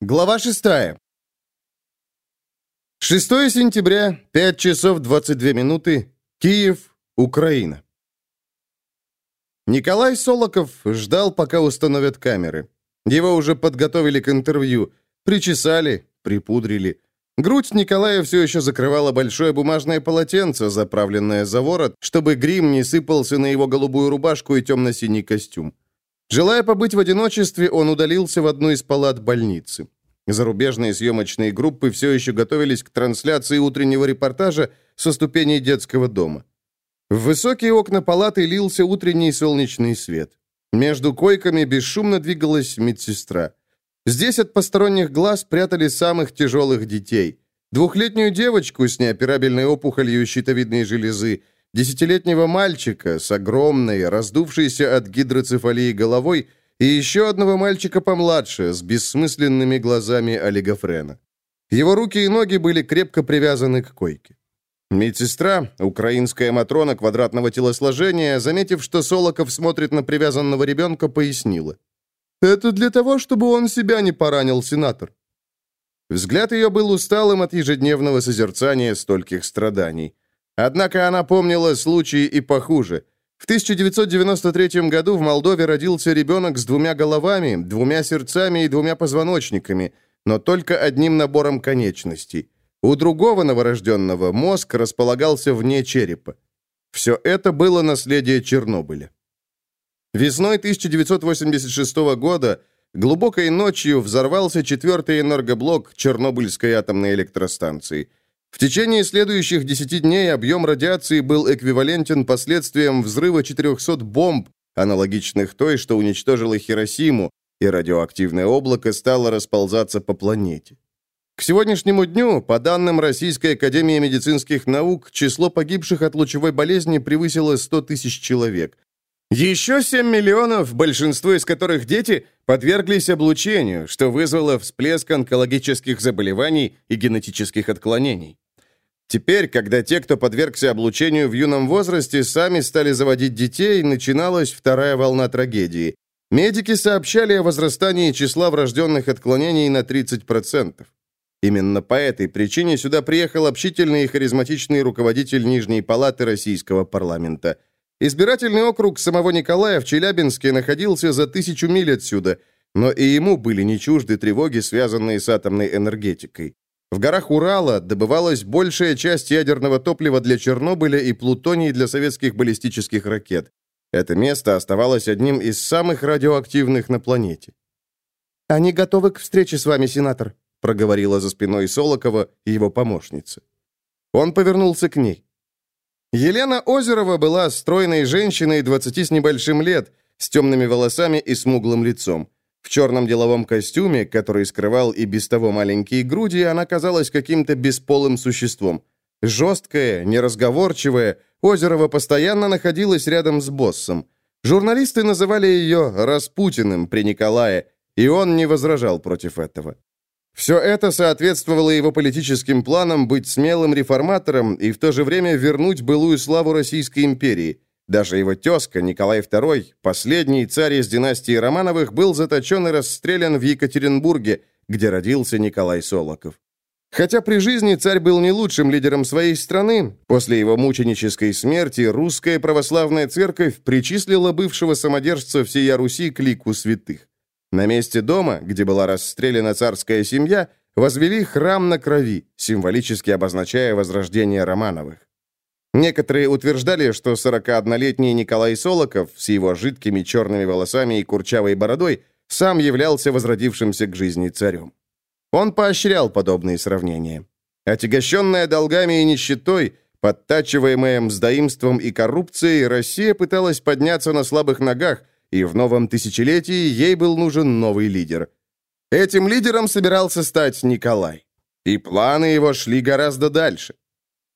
Глава 6. 6 сентября, 5 часов 22 минуты, Киев, Украина. Николай Солоков ждал, пока установят камеры. Его уже подготовили к интервью, причесали, припудрили. Грудь Николая все еще закрывала большое бумажное полотенце, заправленное за ворот, чтобы грим не сыпался на его голубую рубашку и темно-синий костюм. Желая побыть в одиночестве, он удалился в одну из палат больницы. Зарубежные съемочные группы все еще готовились к трансляции утреннего репортажа со ступеней детского дома. В высокие окна палаты лился утренний солнечный свет. Между койками бесшумно двигалась медсестра. Здесь от посторонних глаз прятали самых тяжелых детей. Двухлетнюю девочку с неоперабельной опухолью щитовидной железы, десятилетнего мальчика с огромной, раздувшейся от гидроцефалии головой и еще одного мальчика помладше, с бессмысленными глазами олигофрена. Его руки и ноги были крепко привязаны к койке. Медсестра, украинская матрона квадратного телосложения, заметив, что Солоков смотрит на привязанного ребенка, пояснила. «Это для того, чтобы он себя не поранил, сенатор». Взгляд ее был усталым от ежедневного созерцания стольких страданий. Однако она помнила случаи и похуже. В 1993 году в Молдове родился ребенок с двумя головами, двумя сердцами и двумя позвоночниками, но только одним набором конечностей. У другого новорожденного мозг располагался вне черепа. Все это было наследие Чернобыля. Весной 1986 года глубокой ночью взорвался четвертый энергоблок Чернобыльской атомной электростанции – в течение следующих 10 дней объем радиации был эквивалентен последствиям взрыва 400 бомб, аналогичных той, что уничтожило Хиросиму, и радиоактивное облако стало расползаться по планете. К сегодняшнему дню, по данным Российской Академии медицинских наук, число погибших от лучевой болезни превысило 100 тысяч человек. Еще 7 миллионов, большинство из которых дети, подверглись облучению, что вызвало всплеск онкологических заболеваний и генетических отклонений. Теперь, когда те, кто подвергся облучению в юном возрасте, сами стали заводить детей, начиналась вторая волна трагедии. Медики сообщали о возрастании числа врожденных отклонений на 30%. Именно по этой причине сюда приехал общительный и харизматичный руководитель Нижней палаты российского парламента – Избирательный округ самого Николая в Челябинске находился за тысячу миль отсюда, но и ему были не чужды тревоги, связанные с атомной энергетикой. В горах Урала добывалась большая часть ядерного топлива для Чернобыля и плутоний для советских баллистических ракет. Это место оставалось одним из самых радиоактивных на планете. «Они готовы к встрече с вами, сенатор», проговорила за спиной Солокова его помощница. Он повернулся к ней. Елена Озерова была стройной женщиной 20 с небольшим лет, с темными волосами и смуглым лицом. В черном деловом костюме, который скрывал и без того маленькие груди, она казалась каким-то бесполым существом. Жесткая, неразговорчивая, Озерова постоянно находилась рядом с боссом. Журналисты называли ее «Распутиным» при Николае, и он не возражал против этого. Все это соответствовало его политическим планам быть смелым реформатором и в то же время вернуть былую славу Российской империи. Даже его тезка Николай II, последний царь из династии Романовых, был заточен и расстрелян в Екатеринбурге, где родился Николай Солоков. Хотя при жизни царь был не лучшим лидером своей страны, после его мученической смерти русская православная церковь причислила бывшего самодержца всея Руси к лику святых. На месте дома, где была расстреляна царская семья, возвели храм на крови, символически обозначая возрождение Романовых. Некоторые утверждали, что 41-летний Николай Солоков с его жидкими черными волосами и курчавой бородой сам являлся возродившимся к жизни царем. Он поощрял подобные сравнения. Отягощенная долгами и нищетой, подтачиваемая мздоимством и коррупцией, Россия пыталась подняться на слабых ногах – и в новом тысячелетии ей был нужен новый лидер. Этим лидером собирался стать Николай. И планы его шли гораздо дальше.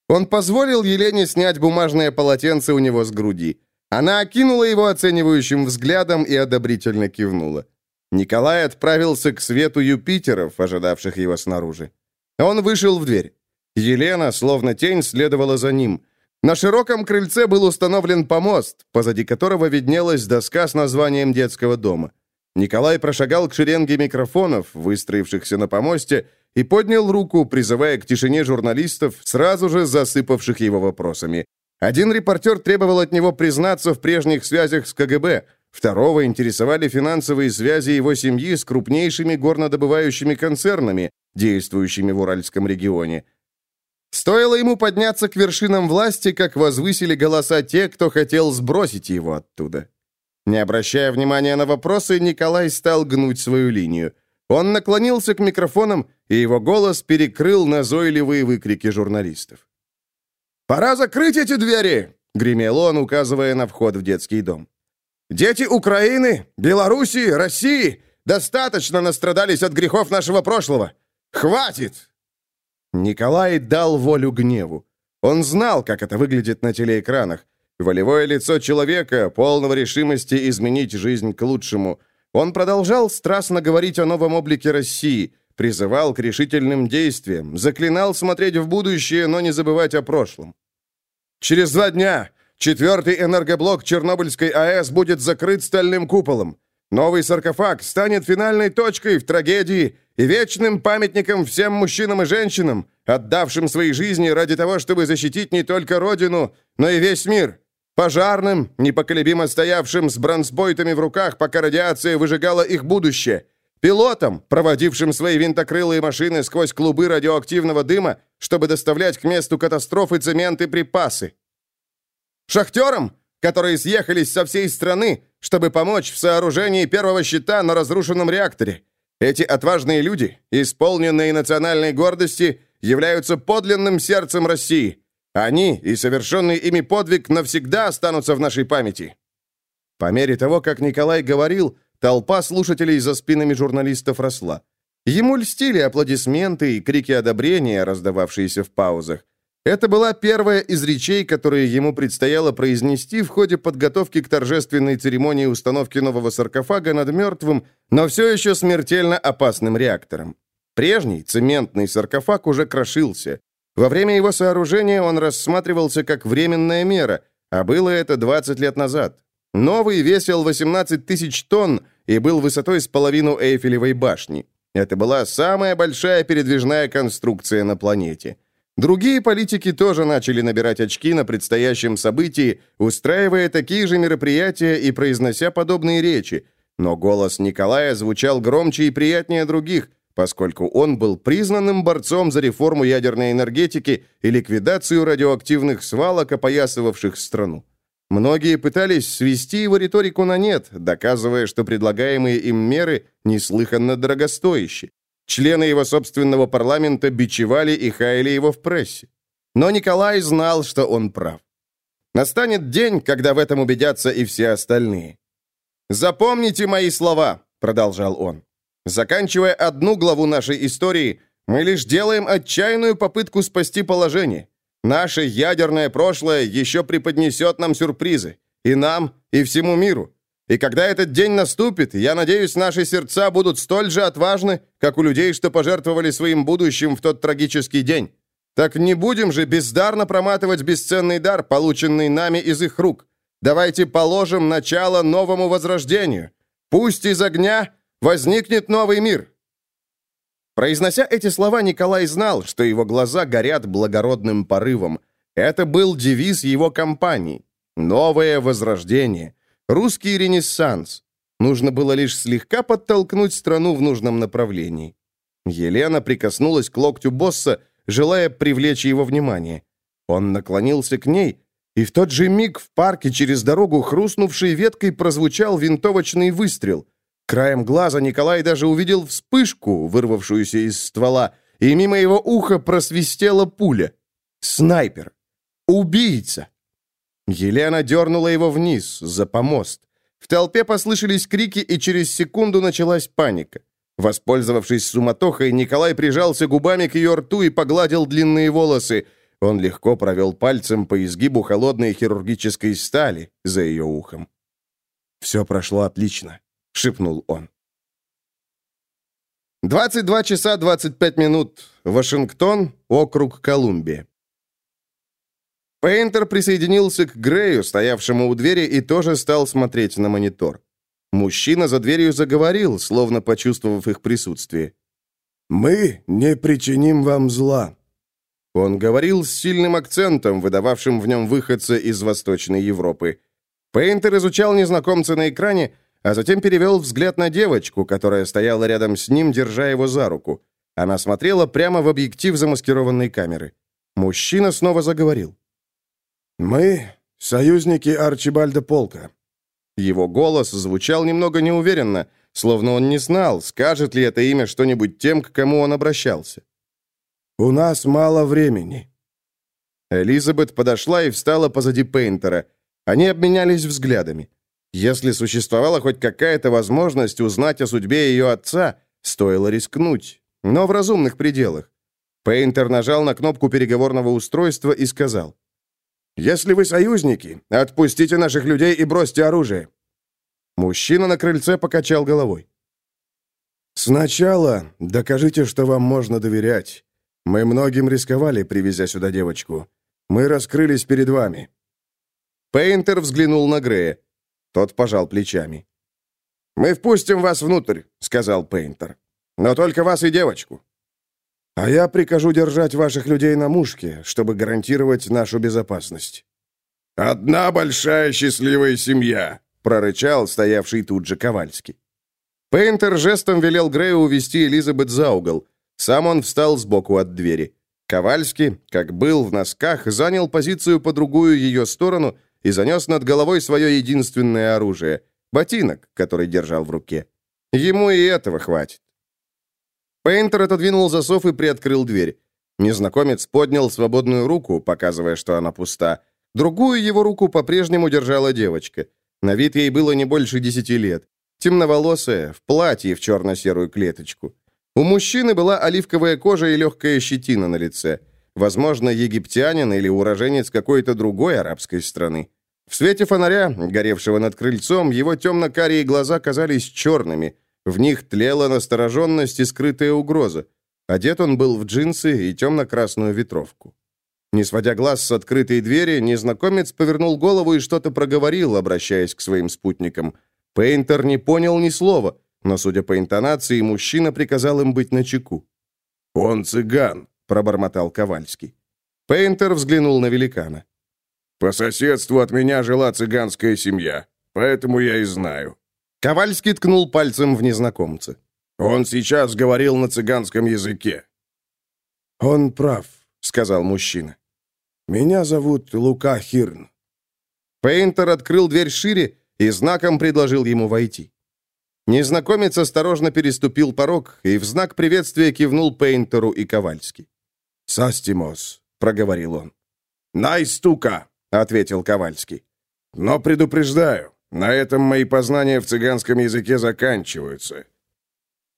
Он позволил Елене снять бумажное полотенце у него с груди. Она окинула его оценивающим взглядом и одобрительно кивнула. Николай отправился к свету Юпитеров, ожидавших его снаружи. Он вышел в дверь. Елена, словно тень, следовала за ним. На широком крыльце был установлен помост, позади которого виднелась доска с названием детского дома. Николай прошагал к шеренге микрофонов, выстроившихся на помосте, и поднял руку, призывая к тишине журналистов, сразу же засыпавших его вопросами. Один репортер требовал от него признаться в прежних связях с КГБ, второго интересовали финансовые связи его семьи с крупнейшими горнодобывающими концернами, действующими в Уральском регионе. Стоило ему подняться к вершинам власти, как возвысили голоса те, кто хотел сбросить его оттуда. Не обращая внимания на вопросы, Николай стал гнуть свою линию. Он наклонился к микрофонам, и его голос перекрыл назойливые выкрики журналистов. «Пора закрыть эти двери!» — гремел он, указывая на вход в детский дом. «Дети Украины, Белоруссии, России достаточно настрадались от грехов нашего прошлого. Хватит!» Николай дал волю гневу. Он знал, как это выглядит на телеэкранах. Волевое лицо человека, полного решимости изменить жизнь к лучшему. Он продолжал страстно говорить о новом облике России, призывал к решительным действиям, заклинал смотреть в будущее, но не забывать о прошлом. «Через два дня четвертый энергоблок Чернобыльской АЭС будет закрыт стальным куполом. Новый саркофаг станет финальной точкой в трагедии и вечным памятником всем мужчинам и женщинам, отдавшим свои жизни ради того, чтобы защитить не только Родину, но и весь мир. Пожарным, непоколебимо стоявшим с бронзбойтами в руках, пока радиация выжигала их будущее. Пилотам, проводившим свои винтокрылые машины сквозь клубы радиоактивного дыма, чтобы доставлять к месту катастрофы цемент и припасы. Шахтерам, которые съехались со всей страны, чтобы помочь в сооружении первого щита на разрушенном реакторе. Эти отважные люди, исполненные национальной гордости, являются подлинным сердцем России – они и совершенный ими подвиг навсегда останутся в нашей памяти». По мере того, как Николай говорил, толпа слушателей за спинами журналистов росла. Ему льстили аплодисменты и крики одобрения, раздававшиеся в паузах. Это была первая из речей, которые ему предстояло произнести в ходе подготовки к торжественной церемонии установки нового саркофага над мертвым, но все еще смертельно опасным реактором. Прежний цементный саркофаг уже крошился. Во время его сооружения он рассматривался как временная мера, а было это 20 лет назад. Новый весил 18 тысяч тонн и был высотой с половину Эйфелевой башни. Это была самая большая передвижная конструкция на планете. Другие политики тоже начали набирать очки на предстоящем событии, устраивая такие же мероприятия и произнося подобные речи. Но голос Николая звучал громче и приятнее других – поскольку он был признанным борцом за реформу ядерной энергетики и ликвидацию радиоактивных свалок, опоясывавших страну. Многие пытались свести его риторику на нет, доказывая, что предлагаемые им меры неслыханно дорогостоящие. Члены его собственного парламента бичевали и хаяли его в прессе. Но Николай знал, что он прав. Настанет день, когда в этом убедятся и все остальные. «Запомните мои слова», — продолжал он. Заканчивая одну главу нашей истории, мы лишь делаем отчаянную попытку спасти положение. Наше ядерное прошлое еще преподнесет нам сюрпризы. И нам, и всему миру. И когда этот день наступит, я надеюсь, наши сердца будут столь же отважны, как у людей, что пожертвовали своим будущим в тот трагический день. Так не будем же бездарно проматывать бесценный дар, полученный нами из их рук. Давайте положим начало новому возрождению. Пусть из огня Возникнет новый мир!» Произнося эти слова, Николай знал, что его глаза горят благородным порывом. Это был девиз его компании. Новое возрождение. Русский ренессанс. Нужно было лишь слегка подтолкнуть страну в нужном направлении. Елена прикоснулась к локтю босса, желая привлечь его внимание. Он наклонился к ней, и в тот же миг в парке через дорогу, хрустнувшей веткой, прозвучал винтовочный выстрел. Краем глаза Николай даже увидел вспышку, вырвавшуюся из ствола, и мимо его уха просвистела пуля. Снайпер. Убийца. Елена дернула его вниз, за помост. В толпе послышались крики, и через секунду началась паника. Воспользовавшись суматохой, Николай прижался губами к ее рту и погладил длинные волосы. Он легко провел пальцем по изгибу холодной хирургической стали за ее ухом. Все прошло отлично. — шепнул он. 22 часа 25 минут. Вашингтон, округ Колумбия. Пейнтер присоединился к Грею, стоявшему у двери, и тоже стал смотреть на монитор. Мужчина за дверью заговорил, словно почувствовав их присутствие. «Мы не причиним вам зла». Он говорил с сильным акцентом, выдававшим в нем выходца из Восточной Европы. Пейнтер изучал незнакомца на экране, а затем перевел взгляд на девочку, которая стояла рядом с ним, держа его за руку. Она смотрела прямо в объектив замаскированной камеры. Мужчина снова заговорил. «Мы — союзники Арчибальда Полка». Его голос звучал немного неуверенно, словно он не знал, скажет ли это имя что-нибудь тем, к кому он обращался. «У нас мало времени». Элизабет подошла и встала позади Пейнтера. Они обменялись взглядами. Если существовала хоть какая-то возможность узнать о судьбе ее отца, стоило рискнуть, но в разумных пределах. Пейнтер нажал на кнопку переговорного устройства и сказал. «Если вы союзники, отпустите наших людей и бросьте оружие». Мужчина на крыльце покачал головой. «Сначала докажите, что вам можно доверять. Мы многим рисковали, привезя сюда девочку. Мы раскрылись перед вами». Пейнтер взглянул на Грея. Тот пожал плечами. «Мы впустим вас внутрь», — сказал Пейнтер. «Но только вас и девочку». «А я прикажу держать ваших людей на мушке, чтобы гарантировать нашу безопасность». «Одна большая счастливая семья», — прорычал стоявший тут же Ковальский. Пейнтер жестом велел Грею увести Элизабет за угол. Сам он встал сбоку от двери. Ковальский, как был в носках, занял позицию по другую ее сторону и занес над головой свое единственное оружие — ботинок, который держал в руке. Ему и этого хватит. Пейнтер отодвинул засов и приоткрыл дверь. Незнакомец поднял свободную руку, показывая, что она пуста. Другую его руку по-прежнему держала девочка. На вид ей было не больше десяти лет. Темноволосая, в платье в черно-серую клеточку. У мужчины была оливковая кожа и легкая щетина на лице. Возможно, египтянин или уроженец какой-то другой арабской страны. В свете фонаря, горевшего над крыльцом, его темно-карие глаза казались черными. В них тлела настороженность и скрытая угроза. Одет он был в джинсы и темно-красную ветровку. Не сводя глаз с открытой двери, незнакомец повернул голову и что-то проговорил, обращаясь к своим спутникам. Пейнтер не понял ни слова, но, судя по интонации, мужчина приказал им быть начеку. «Он цыган», пробормотал Ковальский. Пейнтер взглянул на великана. «По соседству от меня жила цыганская семья, поэтому я и знаю». Ковальский ткнул пальцем в незнакомца. «Он сейчас говорил на цыганском языке». «Он прав», — сказал мужчина. «Меня зовут Лука Хирн». Пейнтер открыл дверь шире и знаком предложил ему войти. Незнакомец осторожно переступил порог и в знак приветствия кивнул Пейнтеру и Ковальски. «Састимос», — проговорил он. «Найстука», — ответил Ковальский. «Но предупреждаю, на этом мои познания в цыганском языке заканчиваются».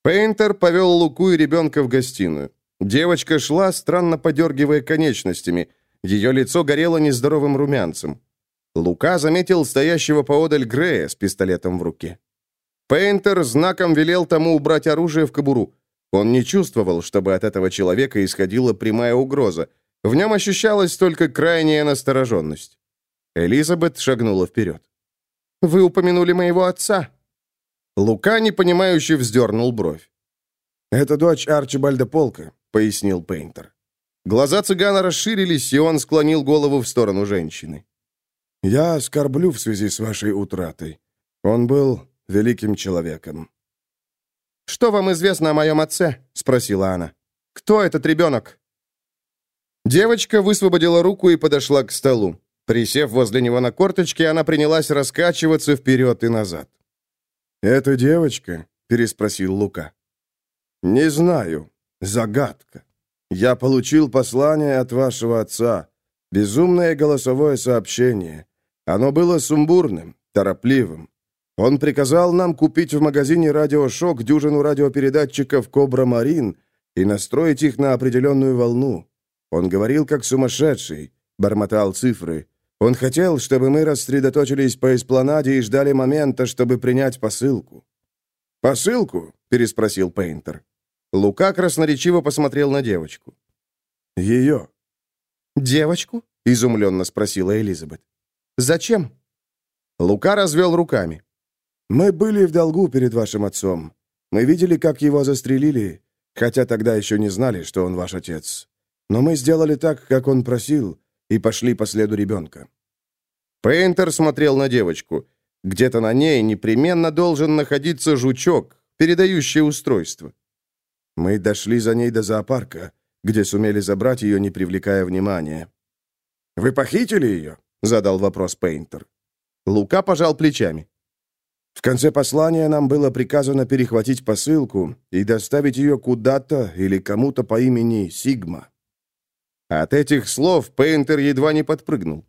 Пейнтер повел Луку и ребенка в гостиную. Девочка шла, странно подергивая конечностями. Ее лицо горело нездоровым румянцем. Лука заметил стоящего поодаль Грея с пистолетом в руке. Пейнтер знаком велел тому убрать оружие в кобуру. Он не чувствовал, чтобы от этого человека исходила прямая угроза. В нем ощущалась только крайняя настороженность. Элизабет шагнула вперед. «Вы упомянули моего отца». Лука, непонимающе, вздернул бровь. «Это дочь Арчибальда Полка», — пояснил Пейнтер. Глаза цыгана расширились, и он склонил голову в сторону женщины. «Я скорблю в связи с вашей утратой. Он был великим человеком». «Что вам известно о моем отце?» — спросила она. «Кто этот ребенок?» Девочка высвободила руку и подошла к столу. Присев возле него на корточке, она принялась раскачиваться вперед и назад. «Это девочка?» — переспросил Лука. «Не знаю. Загадка. Я получил послание от вашего отца. Безумное голосовое сообщение. Оно было сумбурным, торопливым. Он приказал нам купить в магазине «Радиошок» дюжину радиопередатчиков «Кобра Марин» и настроить их на определенную волну. Он говорил как сумасшедший, бормотал цифры. Он хотел, чтобы мы рассредоточились по эспланаде и ждали момента, чтобы принять посылку. «Посылку?» — переспросил Пейнтер. Лука красноречиво посмотрел на девочку. «Ее». «Девочку?» — изумленно спросила Элизабет. «Зачем?» Лука развел руками. Мы были в долгу перед вашим отцом. Мы видели, как его застрелили, хотя тогда еще не знали, что он ваш отец. Но мы сделали так, как он просил, и пошли по следу ребенка». Пейнтер смотрел на девочку. Где-то на ней непременно должен находиться жучок, передающий устройство. Мы дошли за ней до зоопарка, где сумели забрать ее, не привлекая внимания. «Вы похитили ее?» — задал вопрос Пейнтер. Лука пожал плечами. В конце послания нам было приказано перехватить посылку и доставить ее куда-то или кому-то по имени Сигма. От этих слов Пейнтер едва не подпрыгнул.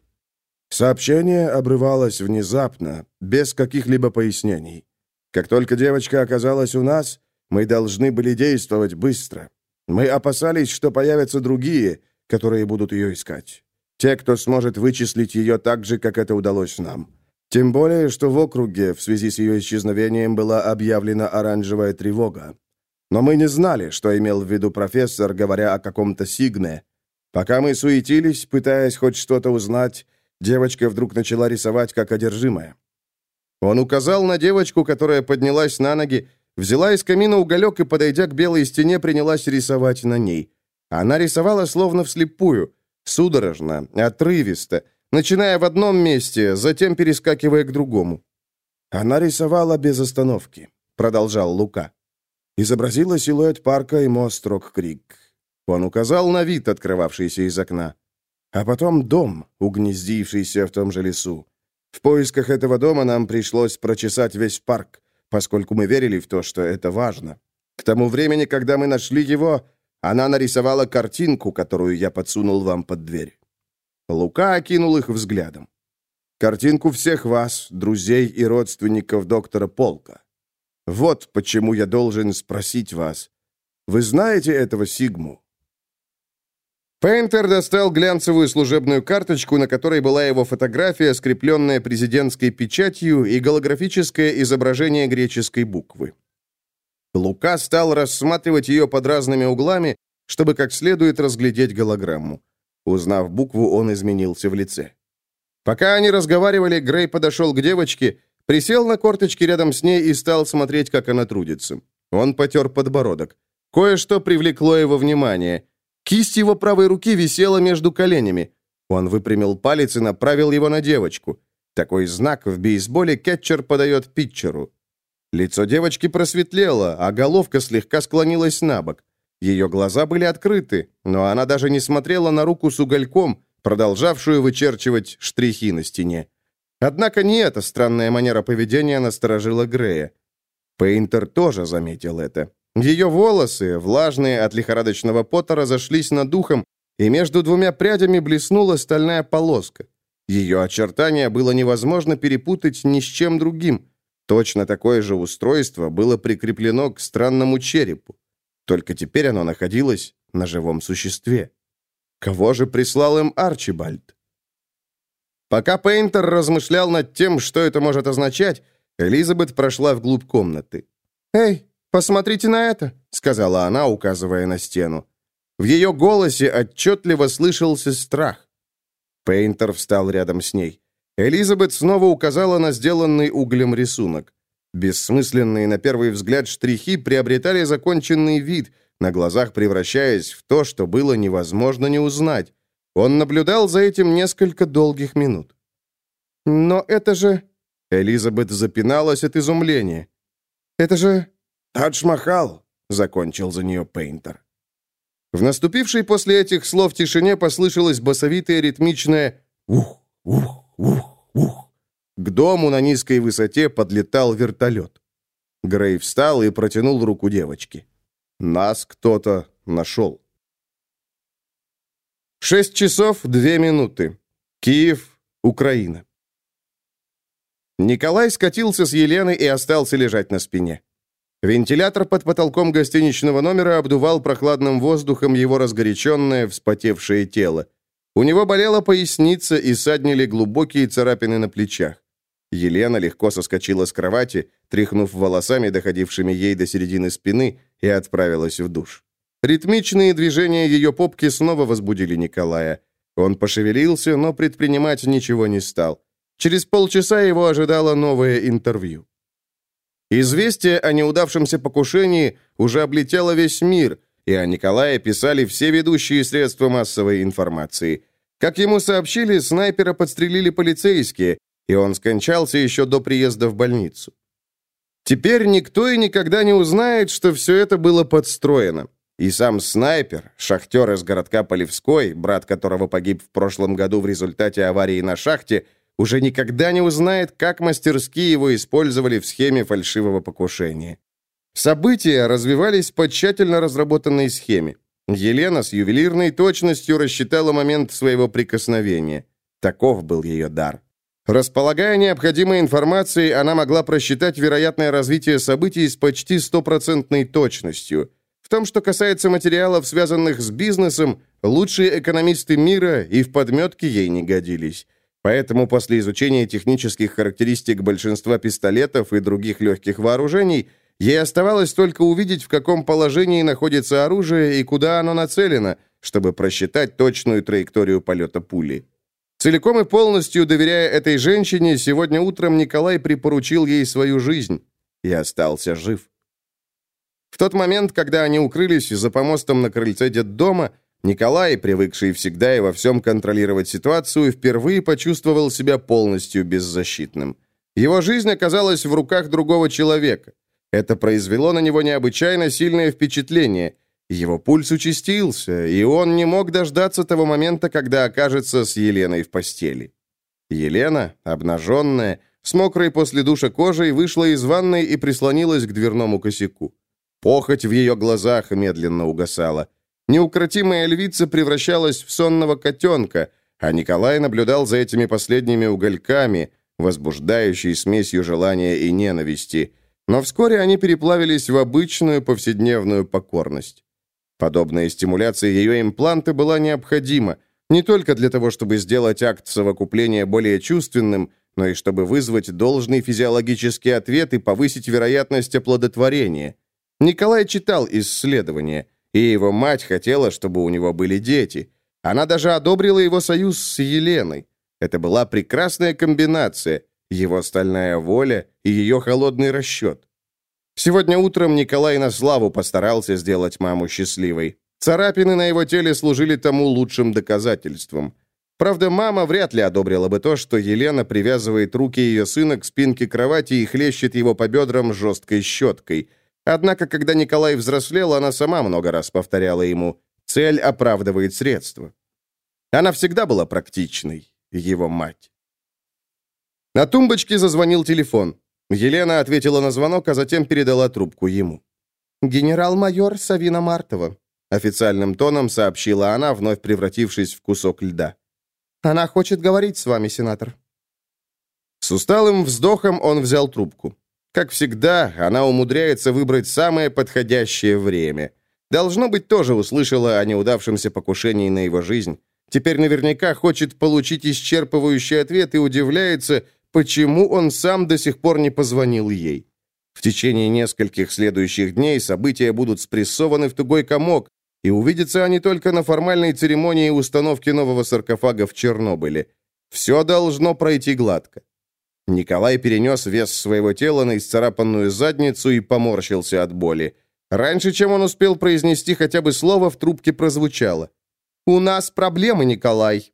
Сообщение обрывалось внезапно, без каких-либо пояснений. Как только девочка оказалась у нас, мы должны были действовать быстро. Мы опасались, что появятся другие, которые будут ее искать. Те, кто сможет вычислить ее так же, как это удалось нам. Тем более, что в округе в связи с ее исчезновением была объявлена оранжевая тревога. Но мы не знали, что имел в виду профессор, говоря о каком-то сигне. Пока мы суетились, пытаясь хоть что-то узнать, девочка вдруг начала рисовать как одержимая. Он указал на девочку, которая поднялась на ноги, взяла из камина уголек и, подойдя к белой стене, принялась рисовать на ней. Она рисовала словно вслепую, судорожно, отрывисто, начиная в одном месте, затем перескакивая к другому. «Она рисовала без остановки», — продолжал Лука. Изобразила силуэт парка и мост Рок-Крик. Он указал на вид, открывавшийся из окна. А потом дом, угнездившийся в том же лесу. В поисках этого дома нам пришлось прочесать весь парк, поскольку мы верили в то, что это важно. К тому времени, когда мы нашли его, она нарисовала картинку, которую я подсунул вам под дверь. Лука окинул их взглядом. Картинку всех вас, друзей и родственников доктора Полка. Вот почему я должен спросить вас. Вы знаете этого Сигму? Пейнтер достал глянцевую служебную карточку, на которой была его фотография, скрепленная президентской печатью и голографическое изображение греческой буквы. Лука стал рассматривать ее под разными углами, чтобы как следует разглядеть голограмму. Узнав букву, он изменился в лице. Пока они разговаривали, Грей подошел к девочке, присел на корточки рядом с ней и стал смотреть, как она трудится. Он потер подбородок. Кое-что привлекло его внимание. Кисть его правой руки висела между коленями. Он выпрямил палец и направил его на девочку. Такой знак в бейсболе кетчер подает питчеру. Лицо девочки просветлело, а головка слегка склонилась на бок. Ее глаза были открыты, но она даже не смотрела на руку с угольком, продолжавшую вычерчивать штрихи на стене. Однако не эта странная манера поведения насторожила Грея. Пейнтер тоже заметил это. Ее волосы, влажные от лихорадочного пота, разошлись над духом, и между двумя прядями блеснула стальная полоска. Ее очертания было невозможно перепутать ни с чем другим. Точно такое же устройство было прикреплено к странному черепу. Только теперь оно находилось на живом существе. Кого же прислал им Арчибальд? Пока Пейнтер размышлял над тем, что это может означать, Элизабет прошла вглубь комнаты. «Эй, посмотрите на это!» — сказала она, указывая на стену. В ее голосе отчетливо слышался страх. Пейнтер встал рядом с ней. Элизабет снова указала на сделанный углем рисунок. Бессмысленные на первый взгляд штрихи приобретали законченный вид, на глазах превращаясь в то, что было невозможно не узнать. Он наблюдал за этим несколько долгих минут. «Но это же...» Элизабет запиналась от изумления. «Это же...» «Тадж-Махал», — закончил за нее Пейнтер. В наступившей после этих слов тишине послышалось басовитое ритмичное «ух, ух, ух, ух». К дому на низкой высоте подлетал вертолет. Грей встал и протянул руку девочке. Нас кто-то нашел. Шесть часов две минуты. Киев, Украина. Николай скатился с Елены и остался лежать на спине. Вентилятор под потолком гостиничного номера обдувал прохладным воздухом его разгоряченное, вспотевшее тело. У него болела поясница и саднили глубокие царапины на плечах. Елена легко соскочила с кровати, тряхнув волосами, доходившими ей до середины спины, и отправилась в душ. Ритмичные движения ее попки снова возбудили Николая. Он пошевелился, но предпринимать ничего не стал. Через полчаса его ожидало новое интервью. Известие о неудавшемся покушении уже облетело весь мир, и о Николае писали все ведущие средства массовой информации. Как ему сообщили, снайпера подстрелили полицейские, и он скончался еще до приезда в больницу. Теперь никто и никогда не узнает, что все это было подстроено. И сам снайпер, шахтер из городка Полевской, брат которого погиб в прошлом году в результате аварии на шахте, уже никогда не узнает, как мастерски его использовали в схеме фальшивого покушения. События развивались по тщательно разработанной схеме. Елена с ювелирной точностью рассчитала момент своего прикосновения. Таков был ее дар. Располагая необходимой информацией, она могла просчитать вероятное развитие событий с почти стопроцентной точностью. В том, что касается материалов, связанных с бизнесом, лучшие экономисты мира и в подметке ей не годились. Поэтому после изучения технических характеристик большинства пистолетов и других легких вооружений, ей оставалось только увидеть, в каком положении находится оружие и куда оно нацелено, чтобы просчитать точную траекторию полета пули. Целиком и полностью доверяя этой женщине, сегодня утром Николай припоручил ей свою жизнь и остался жив. В тот момент, когда они укрылись за помостом на крыльце детдома, Николай, привыкший всегда и во всем контролировать ситуацию, впервые почувствовал себя полностью беззащитным. Его жизнь оказалась в руках другого человека. Это произвело на него необычайно сильное впечатление. Его пульс участился, и он не мог дождаться того момента, когда окажется с Еленой в постели. Елена, обнаженная, с мокрой после душа кожей, вышла из ванной и прислонилась к дверному косяку. Похоть в ее глазах медленно угасала. Неукротимая львица превращалась в сонного котенка, а Николай наблюдал за этими последними угольками, возбуждающей смесью желания и ненависти. Но вскоре они переплавились в обычную повседневную покорность. Подобная стимуляция ее импланта была необходима, не только для того, чтобы сделать акт совокупления более чувственным, но и чтобы вызвать должный физиологический ответ и повысить вероятность оплодотворения. Николай читал исследования – и его мать хотела, чтобы у него были дети. Она даже одобрила его союз с Еленой. Это была прекрасная комбинация, его стальная воля и ее холодный расчет. Сегодня утром Николай на славу постарался сделать маму счастливой. Царапины на его теле служили тому лучшим доказательством. Правда, мама вряд ли одобрила бы то, что Елена привязывает руки ее сына к спинке кровати и хлещет его по бедрам жесткой щеткой – Однако, когда Николай взрослел, она сама много раз повторяла ему «цель оправдывает средства». Она всегда была практичной, его мать. На тумбочке зазвонил телефон. Елена ответила на звонок, а затем передала трубку ему. «Генерал-майор Савина Мартова», — официальным тоном сообщила она, вновь превратившись в кусок льда. «Она хочет говорить с вами, сенатор». С усталым вздохом он взял трубку. Как всегда, она умудряется выбрать самое подходящее время. Должно быть, тоже услышала о неудавшемся покушении на его жизнь. Теперь наверняка хочет получить исчерпывающий ответ и удивляется, почему он сам до сих пор не позвонил ей. В течение нескольких следующих дней события будут спрессованы в тугой комок, и увидятся они только на формальной церемонии установки нового саркофага в Чернобыле. Все должно пройти гладко. Николай перенес вес своего тела на исцарапанную задницу и поморщился от боли. Раньше, чем он успел произнести хотя бы слово, в трубке прозвучало. «У нас проблемы, Николай».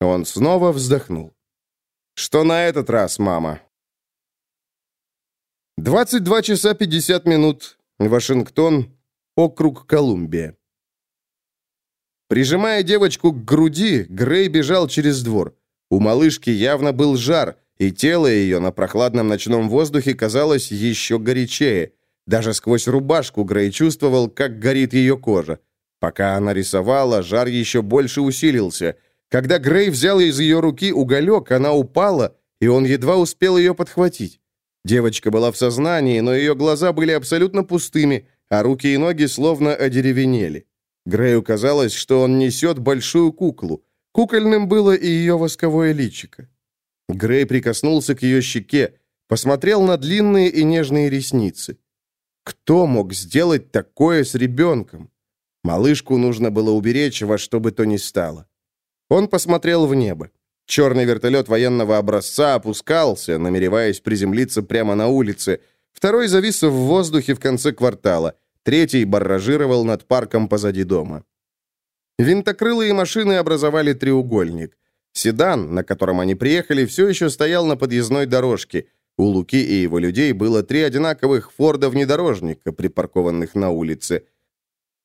Он снова вздохнул. «Что на этот раз, мама?» 22 часа 50 минут. Вашингтон, округ Колумбия. Прижимая девочку к груди, Грей бежал через двор. У малышки явно был жар, и тело ее на прохладном ночном воздухе казалось еще горячее. Даже сквозь рубашку Грей чувствовал, как горит ее кожа. Пока она рисовала, жар еще больше усилился. Когда Грей взял из ее руки уголек, она упала, и он едва успел ее подхватить. Девочка была в сознании, но ее глаза были абсолютно пустыми, а руки и ноги словно одеревенели. Грею казалось, что он несет большую куклу. Кукольным было и ее восковое личико. Грей прикоснулся к ее щеке, посмотрел на длинные и нежные ресницы. Кто мог сделать такое с ребенком? Малышку нужно было уберечь во что бы то ни стало. Он посмотрел в небо. Черный вертолет военного образца опускался, намереваясь приземлиться прямо на улице. Второй завис в воздухе в конце квартала. Третий барражировал над парком позади дома. Винтокрылые машины образовали треугольник. Седан, на котором они приехали, все еще стоял на подъездной дорожке. У Луки и его людей было три одинаковых «Форда-внедорожника», припаркованных на улице.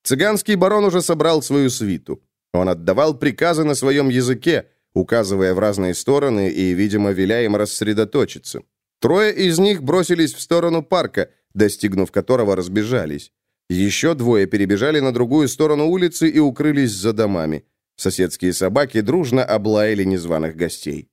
Цыганский барон уже собрал свою свиту. Он отдавал приказы на своем языке, указывая в разные стороны и, видимо, веля им рассредоточиться. Трое из них бросились в сторону парка, достигнув которого разбежались. Еще двое перебежали на другую сторону улицы и укрылись за домами. Соседские собаки дружно облаяли незваных гостей.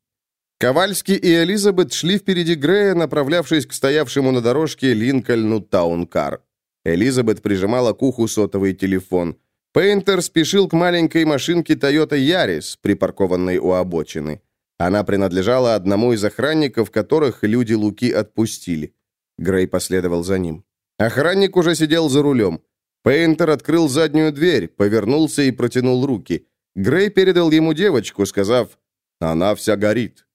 Ковальский и Элизабет шли впереди Грея, направлявшись к стоявшему на дорожке Линкольну Таункар. Элизабет прижимала к уху сотовый телефон. Пейнтер спешил к маленькой машинке Toyota Yaris, припаркованной у обочины. Она принадлежала одному из охранников, которых люди Луки отпустили. Грей последовал за ним. Охранник уже сидел за рулем. Пейнтер открыл заднюю дверь, повернулся и протянул руки. Грей передал ему девочку, сказав «Она вся горит».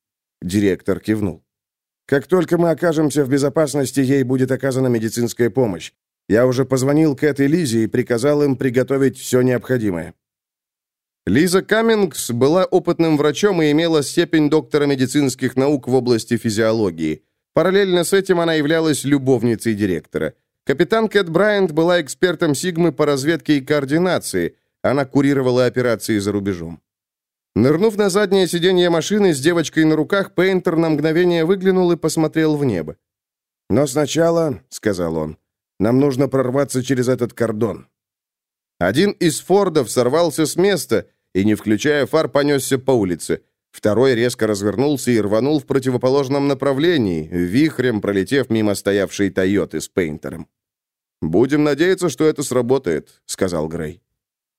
Директор кивнул. «Как только мы окажемся в безопасности, ей будет оказана медицинская помощь. Я уже позвонил Кэт и Лизе и приказал им приготовить все необходимое». Лиза Каммингс была опытным врачом и имела степень доктора медицинских наук в области физиологии. Параллельно с этим она являлась любовницей директора. Капитан Кэт Брайант была экспертом Сигмы по разведке и координации. Она курировала операции за рубежом. Нырнув на заднее сиденье машины с девочкой на руках, Пейнтер на мгновение выглянул и посмотрел в небо. «Но сначала», — сказал он, — «нам нужно прорваться через этот кордон». Один из фордов сорвался с места и, не включая фар, понесся по улице. Второй резко развернулся и рванул в противоположном направлении, вихрем пролетев мимо стоявшей «Тойоты» с Пейнтером. «Будем надеяться, что это сработает», — сказал Грей.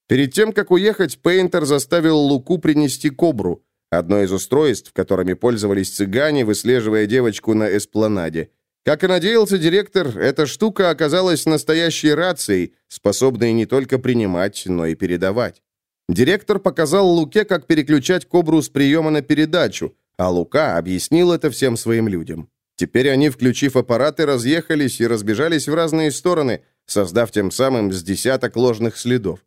Перед тем, как уехать, Пейнтер заставил Луку принести кобру, одно из устройств, которыми пользовались цыгане, выслеживая девочку на эспланаде. Как и надеялся директор, эта штука оказалась настоящей рацией, способной не только принимать, но и передавать. Директор показал Луке, как переключать кобру с приема на передачу, а Лука объяснил это всем своим людям. Теперь они, включив аппараты, разъехались и разбежались в разные стороны, создав тем самым с десяток ложных следов.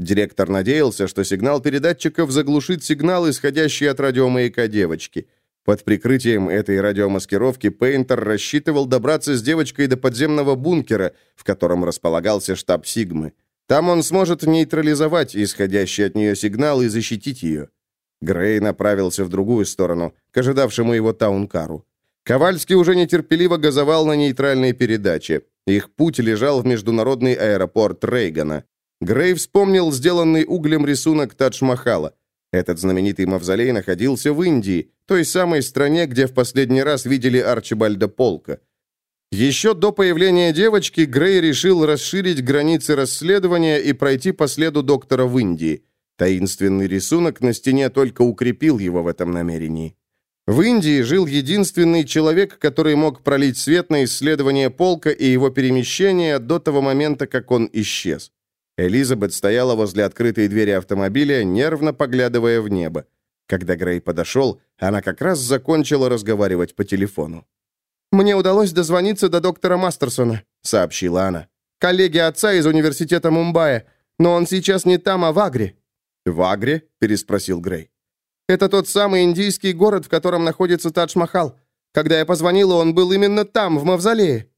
Директор надеялся, что сигнал передатчиков заглушит сигнал, исходящий от радиомаяка девочки. Под прикрытием этой радиомаскировки Пейнтер рассчитывал добраться с девочкой до подземного бункера, в котором располагался штаб Сигмы. Там он сможет нейтрализовать исходящий от нее сигнал и защитить ее. Грей направился в другую сторону, к ожидавшему его таункару. Ковальский уже нетерпеливо газовал на нейтральной передаче. Их путь лежал в международный аэропорт Рейгана. Грей вспомнил сделанный углем рисунок Тадж-Махала. Этот знаменитый мавзолей находился в Индии, той самой стране, где в последний раз видели Арчибальда Полка. Еще до появления девочки Грей решил расширить границы расследования и пройти по следу доктора в Индии. Таинственный рисунок на стене только укрепил его в этом намерении. В Индии жил единственный человек, который мог пролить свет на исследование полка и его перемещение до того момента, как он исчез. Элизабет стояла возле открытой двери автомобиля, нервно поглядывая в небо. Когда Грей подошел, она как раз закончила разговаривать по телефону. «Мне удалось дозвониться до доктора Мастерсона», — сообщила она. «Коллеги отца из университета Мумбаи, но он сейчас не там, а в Агре». «В Агре?» — переспросил Грей. «Это тот самый индийский город, в котором находится Тадж-Махал. Когда я позвонила, он был именно там, в мавзолее».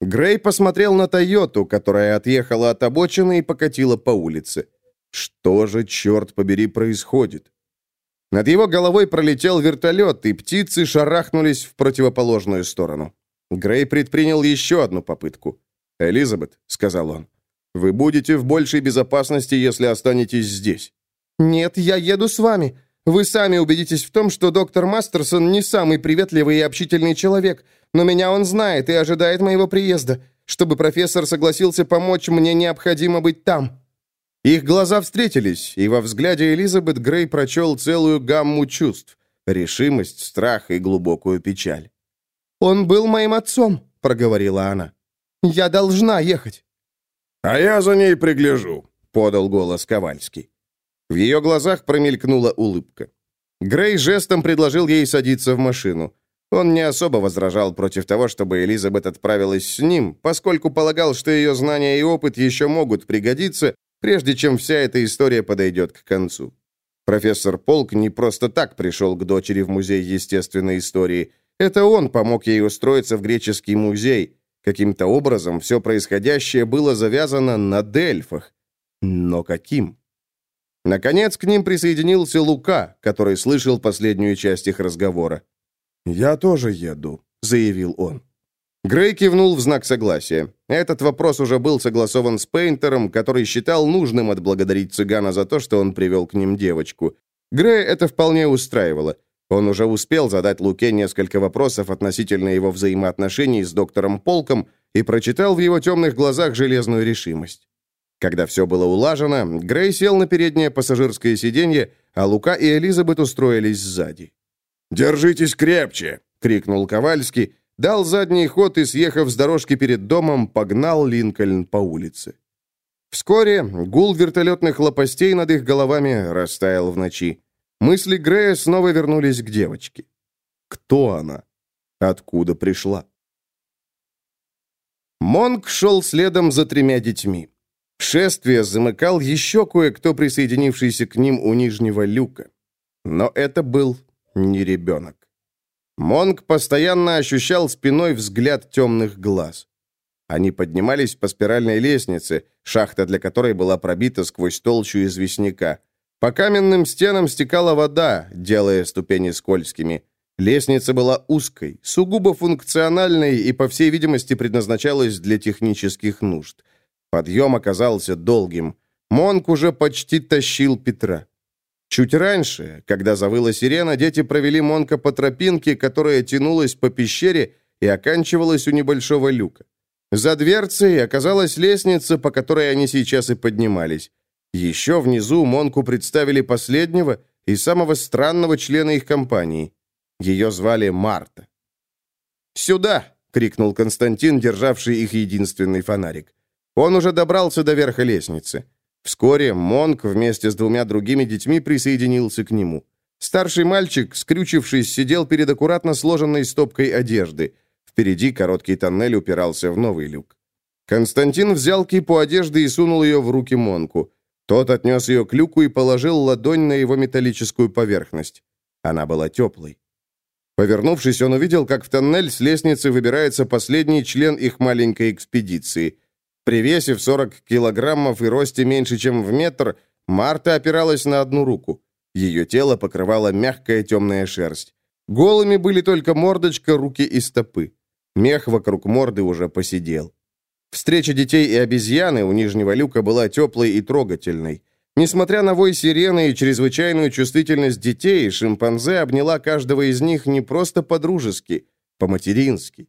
Грей посмотрел на Тойоту, которая отъехала от обочины и покатила по улице. Что же, черт побери, происходит? Над его головой пролетел вертолет, и птицы шарахнулись в противоположную сторону. Грей предпринял еще одну попытку. «Элизабет», — сказал он, — «вы будете в большей безопасности, если останетесь здесь». «Нет, я еду с вами. Вы сами убедитесь в том, что доктор Мастерсон не самый приветливый и общительный человек, но меня он знает и ожидает моего приезда. Чтобы профессор согласился помочь, мне необходимо быть там». Их глаза встретились, и во взгляде Элизабет Грей прочел целую гамму чувств — решимость, страх и глубокую печаль. «Он был моим отцом», — проговорила она. «Я должна ехать». «А я за ней пригляжу», — подал голос Ковальский. В ее глазах промелькнула улыбка. Грей жестом предложил ей садиться в машину. Он не особо возражал против того, чтобы Элизабет отправилась с ним, поскольку полагал, что ее знания и опыт еще могут пригодиться, прежде чем вся эта история подойдет к концу. Профессор Полк не просто так пришел к дочери в Музей естественной истории. Это он помог ей устроиться в греческий музей. Каким-то образом все происходящее было завязано на Дельфах. Но каким? Наконец к ним присоединился Лука, который слышал последнюю часть их разговора. «Я тоже еду», — заявил он. Грей кивнул в знак согласия. Этот вопрос уже был согласован с Пейнтером, который считал нужным отблагодарить цыгана за то, что он привел к ним девочку. Грея это вполне устраивало. Он уже успел задать Луке несколько вопросов относительно его взаимоотношений с доктором Полком и прочитал в его темных глазах железную решимость. Когда все было улажено, Грей сел на переднее пассажирское сиденье, а Лука и Элизабет устроились сзади. «Держитесь крепче!» — крикнул Ковальский, дал задний ход и, съехав с дорожки перед домом, погнал Линкольн по улице. Вскоре гул вертолетных лопастей над их головами растаял в ночи. Мысли Грея снова вернулись к девочке. Кто она? Откуда пришла? Монк шел следом за тремя детьми. Шествие замыкал еще кое-кто, присоединившийся к ним у нижнего люка. Но это был не ребенок. Монг постоянно ощущал спиной взгляд темных глаз. Они поднимались по спиральной лестнице, шахта для которой была пробита сквозь толщу известняка. По каменным стенам стекала вода, делая ступени скользкими. Лестница была узкой, сугубо функциональной и, по всей видимости, предназначалась для технических нужд. Подъем оказался долгим. Монк уже почти тащил Петра. Чуть раньше, когда завыла сирена, дети провели Монка по тропинке, которая тянулась по пещере и оканчивалась у небольшого люка. За дверцей оказалась лестница, по которой они сейчас и поднимались. Еще внизу Монку представили последнего и самого странного члена их компании. Ее звали Марта. «Сюда!» — крикнул Константин, державший их единственный фонарик. Он уже добрался до верха лестницы. Вскоре Монк вместе с двумя другими детьми присоединился к нему. Старший мальчик, скрючившись, сидел перед аккуратно сложенной стопкой одежды. Впереди короткий тоннель упирался в новый люк. Константин взял кипу одежды и сунул ее в руки Монку. Тот отнес ее к люку и положил ладонь на его металлическую поверхность. Она была теплой. Повернувшись, он увидел, как в тоннель с лестницы выбирается последний член их маленькой экспедиции. При весе в 40 килограммов и росте меньше, чем в метр, Марта опиралась на одну руку. Ее тело покрывала мягкая темная шерсть. Голыми были только мордочка, руки и стопы. Мех вокруг морды уже посидел. Встреча детей и обезьяны у нижнего люка была теплой и трогательной. Несмотря на вой сирены и чрезвычайную чувствительность детей, шимпанзе обняла каждого из них не просто по-дружески, по-матерински.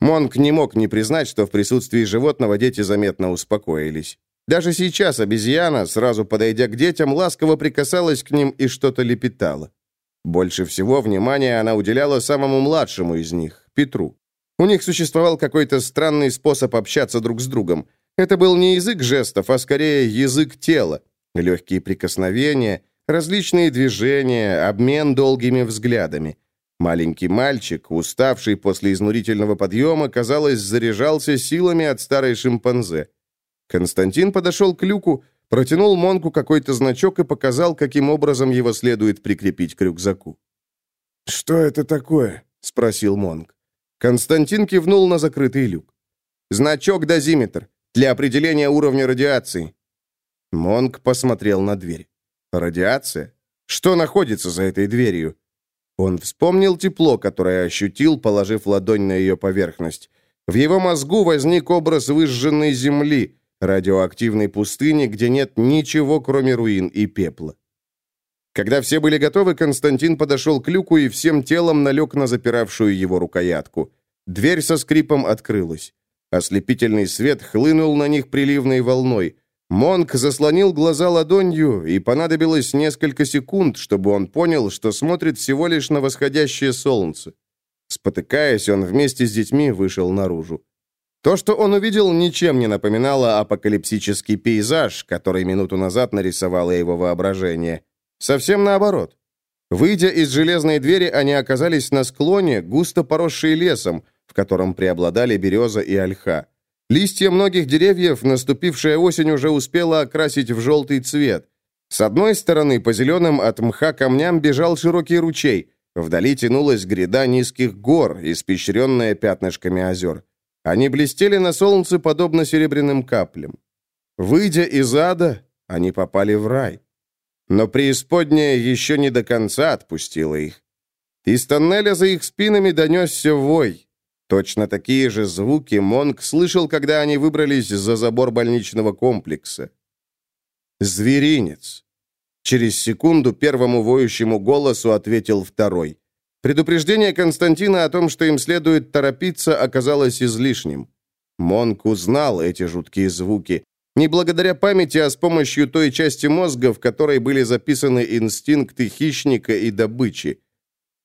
Монк не мог не признать, что в присутствии животного дети заметно успокоились. Даже сейчас обезьяна, сразу подойдя к детям, ласково прикасалась к ним и что-то лепетала. Больше всего внимания она уделяла самому младшему из них, Петру. У них существовал какой-то странный способ общаться друг с другом. Это был не язык жестов, а скорее язык тела. Легкие прикосновения, различные движения, обмен долгими взглядами. Маленький мальчик, уставший после изнурительного подъема, казалось, заряжался силами от старой шимпанзе. Константин подошел к люку, протянул Монку какой-то значок и показал, каким образом его следует прикрепить к рюкзаку. «Что это такое?» — спросил Монк. Константин кивнул на закрытый люк. «Значок-дозиметр для определения уровня радиации». Монк посмотрел на дверь. «Радиация? Что находится за этой дверью?» Он вспомнил тепло, которое ощутил, положив ладонь на ее поверхность. В его мозгу возник образ выжженной земли, радиоактивной пустыни, где нет ничего, кроме руин и пепла. Когда все были готовы, Константин подошел к люку и всем телом налег на запиравшую его рукоятку. Дверь со скрипом открылась. Ослепительный свет хлынул на них приливной волной. Монк заслонил глаза ладонью, и понадобилось несколько секунд, чтобы он понял, что смотрит всего лишь на восходящее солнце. Спотыкаясь, он вместе с детьми вышел наружу. То, что он увидел, ничем не напоминало апокалипсический пейзаж, который минуту назад нарисовало его воображение. Совсем наоборот. Выйдя из железной двери, они оказались на склоне, густо поросшие лесом, в котором преобладали береза и ольха. Листья многих деревьев наступившая осень уже успела окрасить в желтый цвет. С одной стороны, по зеленым от мха камням бежал широкий ручей. Вдали тянулась гряда низких гор, испещренная пятнышками озер. Они блестели на солнце, подобно серебряным каплям. Выйдя из ада, они попали в рай. Но преисподняя еще не до конца отпустила их. Из тоннеля за их спинами донесся вой. Точно такие же звуки Монг слышал, когда они выбрались за забор больничного комплекса. «Зверинец». Через секунду первому воющему голосу ответил второй. Предупреждение Константина о том, что им следует торопиться, оказалось излишним. Монк узнал эти жуткие звуки. Не благодаря памяти, а с помощью той части мозга, в которой были записаны инстинкты хищника и добычи.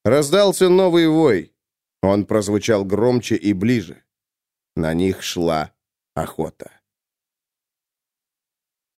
Раздался новый вой. Он прозвучал громче и ближе. На них шла охота.